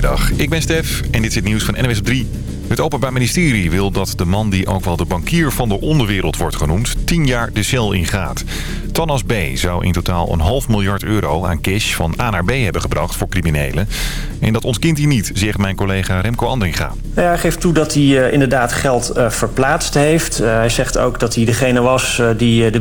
Goedemiddag, ik ben Stef en dit is het nieuws van NWS op 3. Het Openbaar Ministerie wil dat de man die ook wel de bankier van de onderwereld wordt genoemd... 10 jaar de cel ingaat. Tanas B. zou in totaal een half miljard euro aan cash van A naar B hebben gebracht voor criminelen. En dat ontkent hij niet, zegt mijn collega Remco Andringa. Ja, hij geeft toe dat hij uh, inderdaad geld uh, verplaatst heeft. Uh, hij zegt ook dat hij degene was die de,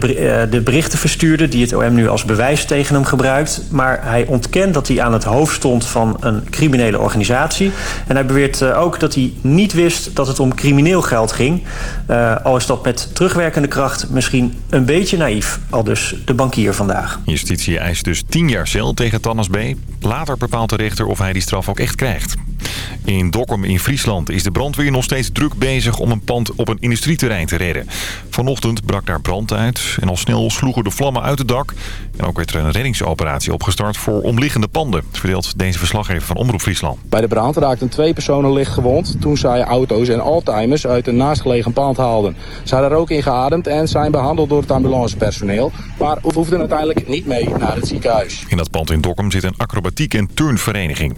de, berichten verstuurde... die het OM nu als bewijs tegen hem gebruikt. Maar hij ontkent dat hij aan het hoofd stond van een criminele organisatie. En hij beweert ook dat hij niet wist dat het om crimineel geld ging. al is dat met terugwerkende kracht misschien een beetje naïef. Al dus de bankier vandaag. Justitie eist dus 10 jaar cel tegen Tannas B. Later bepaalt de rechter of hij die straf ook echt krijgt. In Dokkum in Friesland is de brandweer nog steeds druk bezig om een pand op een industrieterrein te redden. Vanochtend brak daar brand uit en al snel sloegen de vlammen uit het dak. En ook werd er een reddingsoperatie opgestart voor omliggende panden, verdeelt deze verslaggever van Omroep Friesland. Bij de brand raakten twee personen licht gewond toen zij auto's en oldtimers uit een naastgelegen pand haalden. Ze hadden ook ingeademd en zijn behandeld door het ambulancepersoneel, maar hoefden uiteindelijk niet mee naar het ziekenhuis. In dat pand in Dokkum zit een acrobatiek- en turnvereniging.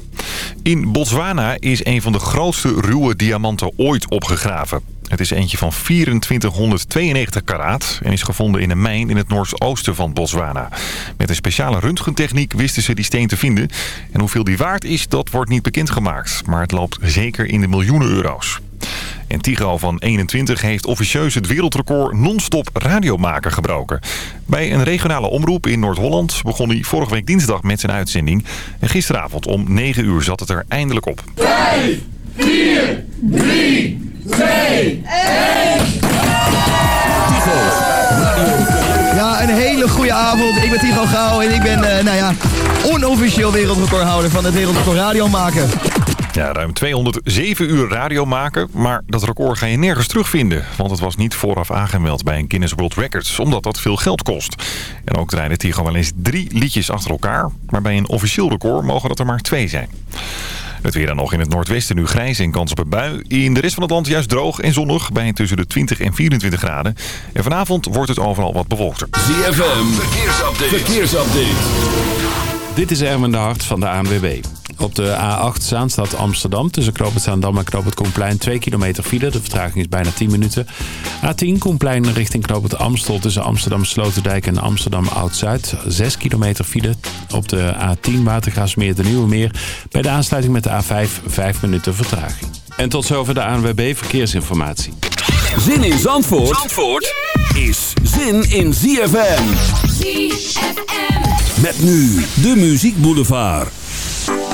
In Botswana is een van de grootste ruwe diamanten ooit opgegraven. Het is eentje van 2492 karaat en is gevonden in een mijn in het noordoosten van Botswana. Met een speciale röntgentechniek wisten ze die steen te vinden. En hoeveel die waard is, dat wordt niet bekendgemaakt. Maar het loopt zeker in de miljoenen euro's. En Tigo van 21 heeft officieus het wereldrecord non-stop radiomaker gebroken. Bij een regionale omroep in Noord-Holland begon hij vorige week dinsdag met zijn uitzending. En gisteravond om 9 uur zat het er eindelijk op. 5, 4, 3, 2, 1... Tigo Ja, een hele goede avond. Ik ben Tigo Gauw en ik ben, uh, nou ja, onofficieel wereldrecordhouder van het wereldrecord radio maken. Ja, ruim 207 uur radio maken, maar dat record ga je nergens terugvinden. Want het was niet vooraf aangemeld bij een Guinness World Records, omdat dat veel geld kost. En ook draaide Tigo wel eens drie liedjes achter elkaar, maar bij een officieel record mogen dat er maar twee zijn. Het weer dan nog in het noordwesten nu grijs en kans op een bui. In de rest van het land juist droog en zonnig bij tussen de 20 en 24 graden. En vanavond wordt het overal wat bewolkter. ZFM, verkeersupdate. verkeersupdate. Dit is Erwin de Hart van de ANWB. Op de A8 Zaanstad Amsterdam tussen Knoop het Zaandam en Knoop het Koenplein 2 kilometer file. De vertraging is bijna 10 minuten. A10 Koenplein richting Knoop het Amstel tussen Amsterdam Sloterdijk en Amsterdam Oud-Zuid. 6 kilometer file. Op de A10 Watergraafsmeer de Nieuwe Meer. Bij de aansluiting met de A5 5 minuten vertraging. En tot zover de ANWB Verkeersinformatie. Zin in Zandvoort, Zandvoort is zin in ZFM. ZFM. Met nu de Muziek Boulevard.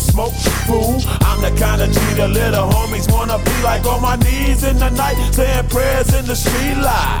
Smoke. Fool, I'm the kind of the little homies wanna be like on my knees in the night, saying prayers in the street light.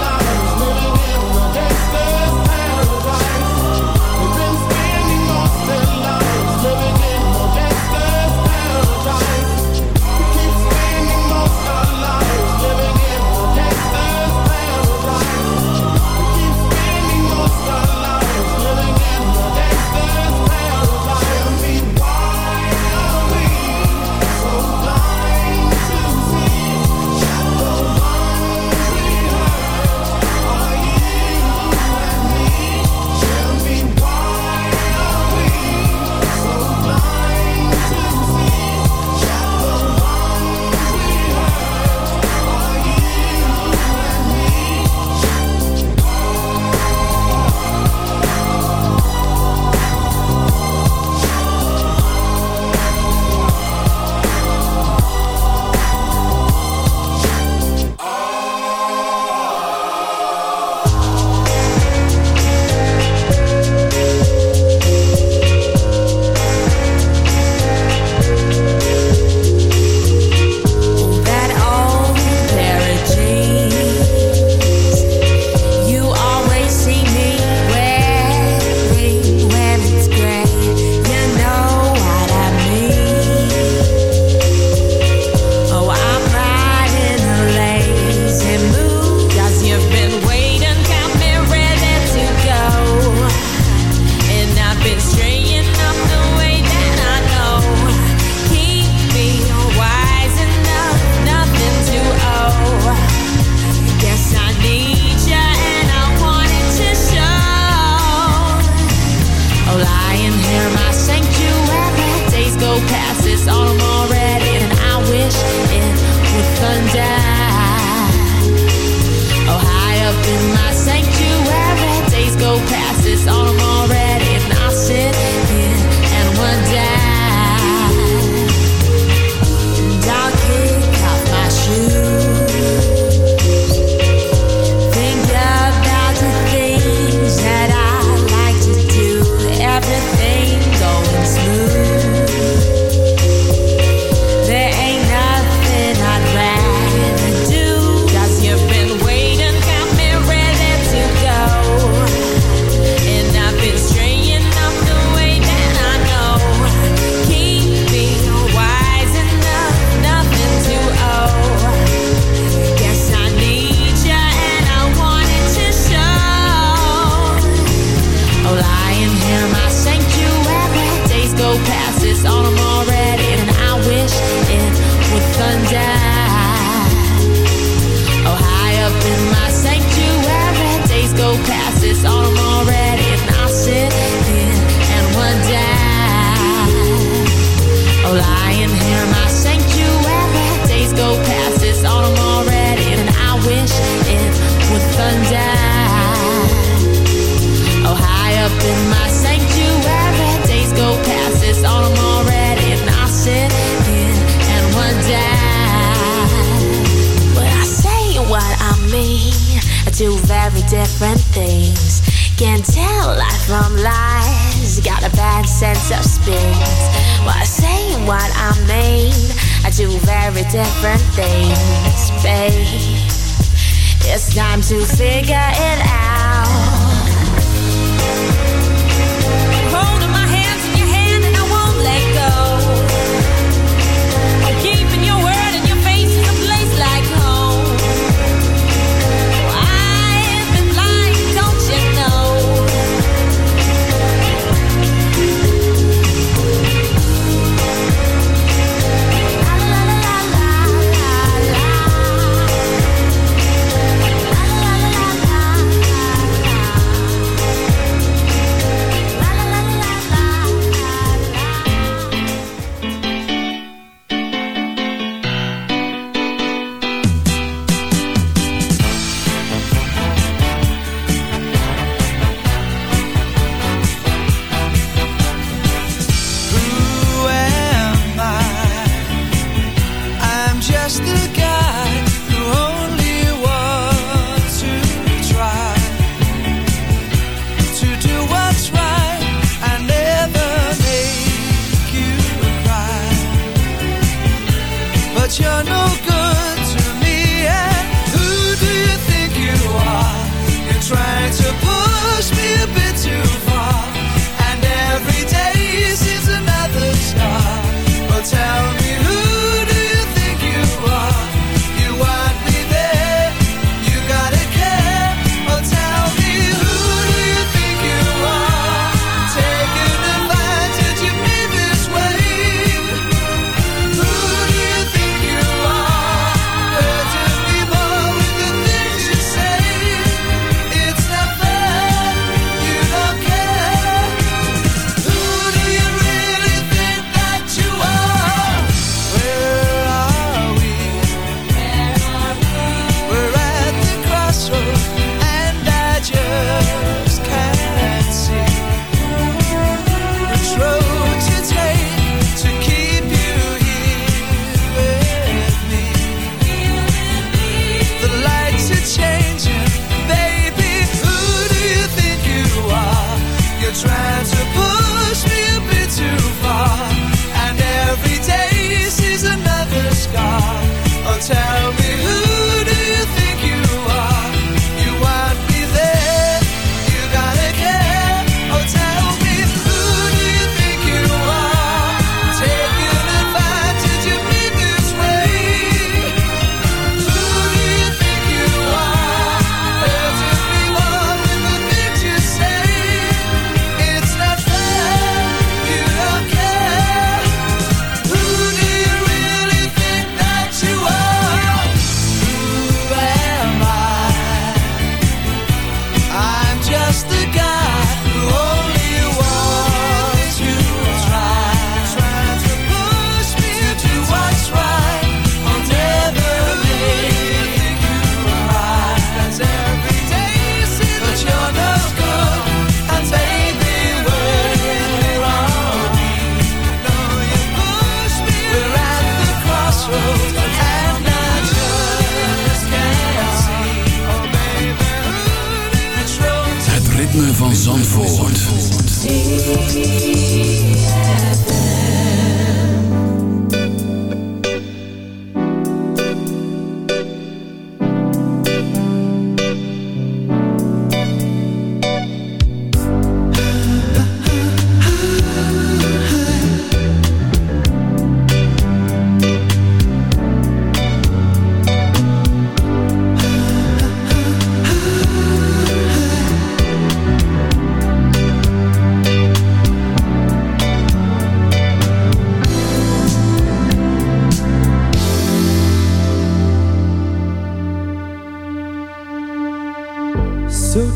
try to pull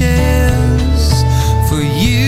Punches for you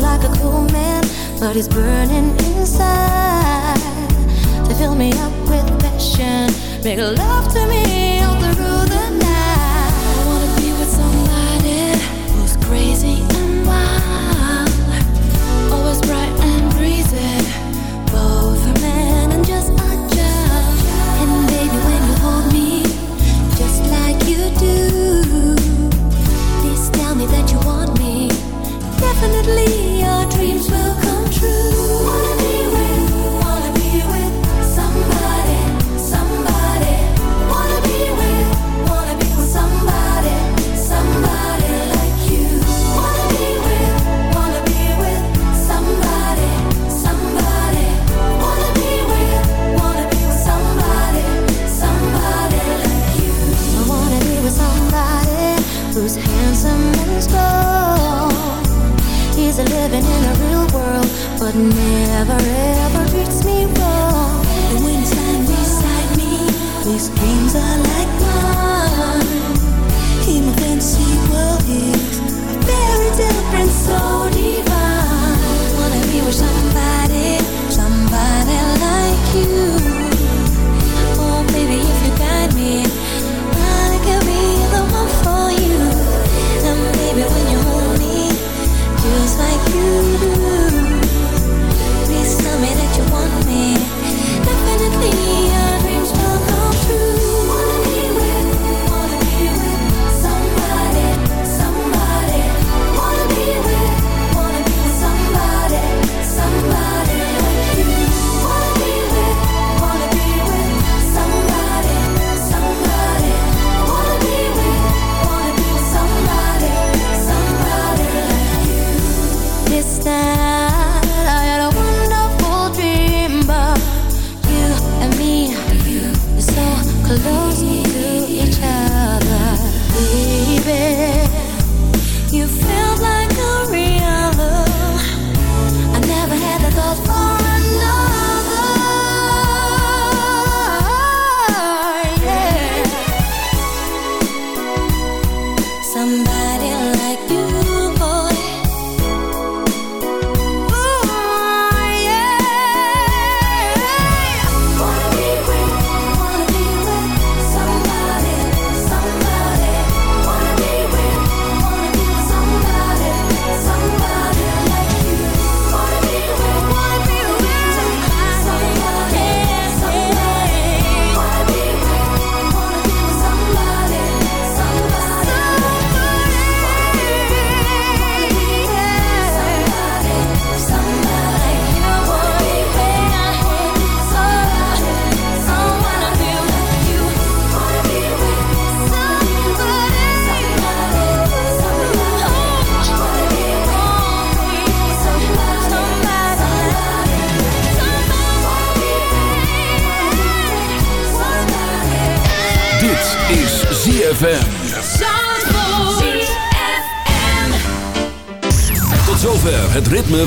like a cool man, but he's burning inside. To fill me up with passion, make love to me all through the night. I wanna be with somebody who's crazy and wild, always bright and breezy, both a man and just a child. And baby, when you hold me, just like you do, please tell me that you want me definitely is living in a real world, but never ever treats me wrong. And when you stand beside me, these dreams are like mine. In my fantasy world it's a very different, so divine. Wanna be with somebody, somebody like you.